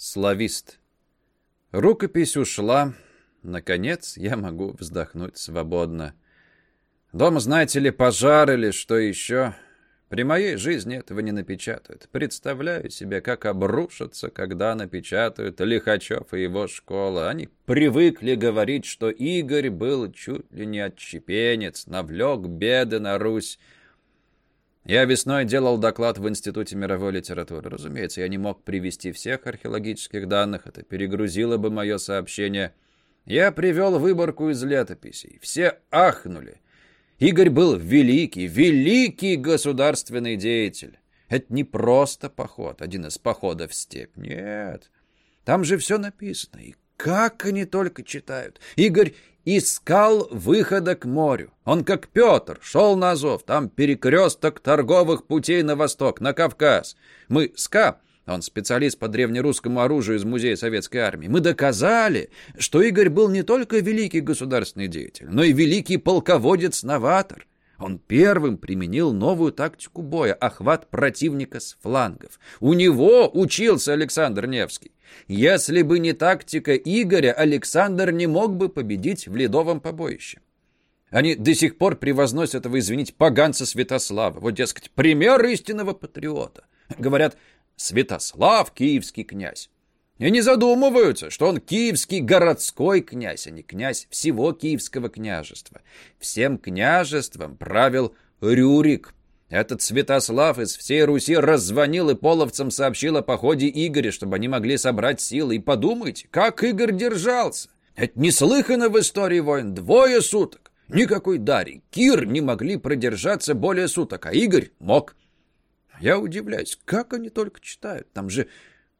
Славист. Рукопись ушла. Наконец я могу вздохнуть свободно. Дом, знаете ли, пожар или что еще. При моей жизни этого не напечатают. Представляю себе, как обрушатся, когда напечатают Лихачев и его школа. Они привыкли говорить, что Игорь был чуть ли не отщепенец, навлек беды на Русь. Я весной делал доклад в Институте мировой литературы. Разумеется, я не мог привести всех археологических данных, это перегрузило бы мое сообщение. Я привел выборку из летописей. Все ахнули. Игорь был великий, великий государственный деятель. Это не просто поход, один из походов в степь. Нет, там же все написано. И как они только читают. Игорь искал выхода к морю. Он, как Петр, шел на Азов. Там перекресток торговых путей на восток, на Кавказ. Мы с К он специалист по древнерусскому оружию из Музея Советской Армии. Мы доказали, что Игорь был не только великий государственный деятель, но и великий полководец-новатор. Он первым применил новую тактику боя – охват противника с флангов. У него учился Александр Невский. Если бы не тактика Игоря, Александр не мог бы победить в ледовом побоище. Они до сих пор превозносят этого, извините, поганца Святослава. Вот, дескать, пример истинного патриота. Говорят, Святослав – киевский князь. И не задумываются, что он киевский городской князь, а не князь всего киевского княжества. Всем княжеством правил Рюрик. Этот Святослав из всей Руси раззвонил и половцам сообщил о походе Игоря, чтобы они могли собрать силы. И подумайте, как Игорь держался. Это неслыханно в истории войн. Двое суток. Никакой Дарий. Кир не могли продержаться более суток, а Игорь мог. Я удивляюсь, как они только читают. Там же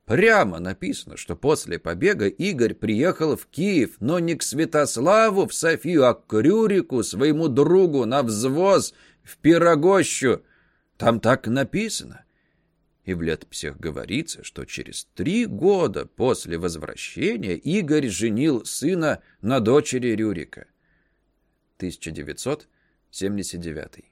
прямо написано, что после побега Игорь приехал в Киев, но не к Святославу в Софию, а к Рюрику, своему другу, на взвоз, в Пирогощу. Там так написано. И в летописях говорится, что через три года после возвращения Игорь женил сына на дочери Рюрика. 1979